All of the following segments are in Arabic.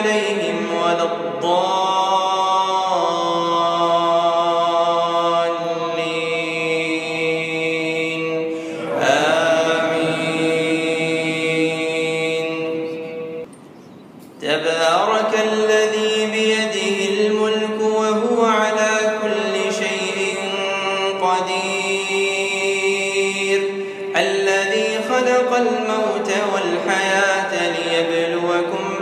عليهم ولا الضالين. آمين. تبارك الذي بيده الملك وهو على كل شيء قدير. الذي خلق الموت والحياة ليبلوكم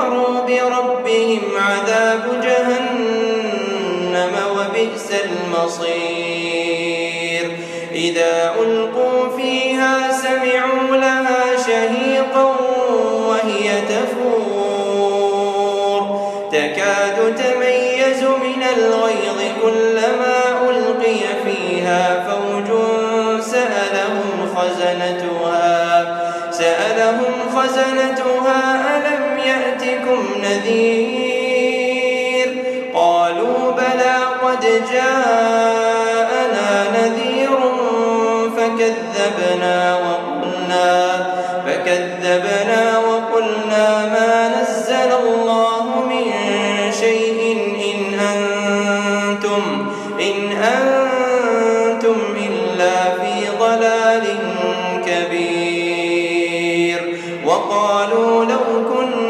كفروا بربهم عذاب جهنم وبئس المصير. إذا ألقوا فيها سمعوا لها شهيقا وهي تفور. تكاد تميز من الغيظ كلما ألقي فيها فوج سألهم خزنتها سألهم خزنتها يأتكم نذير. قالوا بلى قد جاءنا نذير فكذبنا وقلنا فكذبنا وقلنا ما نزل الله من شيء إن أنتم إن أنتم إلا في ضلال كبير. وقالوا لو كنا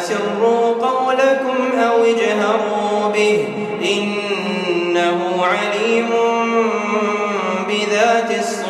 وأسروا قولكم أو اجهروا به إنه عليم بذات الصدور.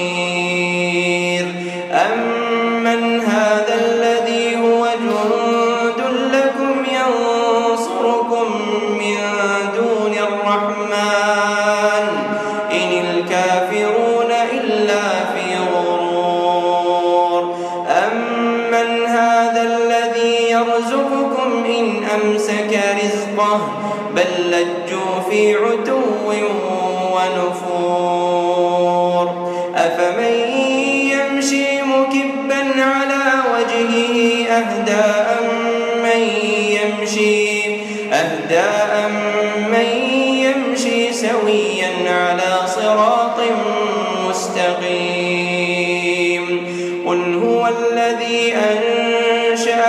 يرزقكم إن أمسك رزقه بل لجوا في عتو ونفور. أفمن يمشي مكبا على وجهه أهدى من يمشي؟ أهدى من يمشي سويا على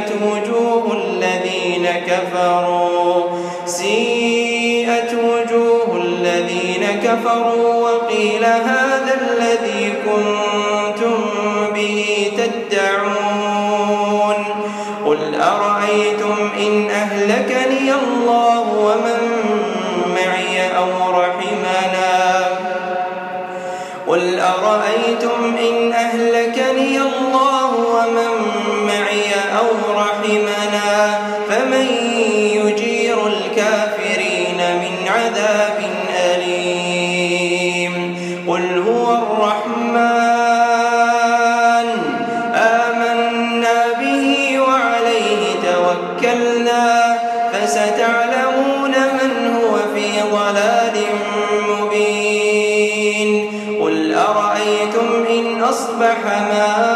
سيئت وجوه الذين كفروا. سيئت وجوه الذين كفروا وقيل هذا الذي كنتم به تدعون. قل أرأيتم إن أهلكني الله أصبح ماء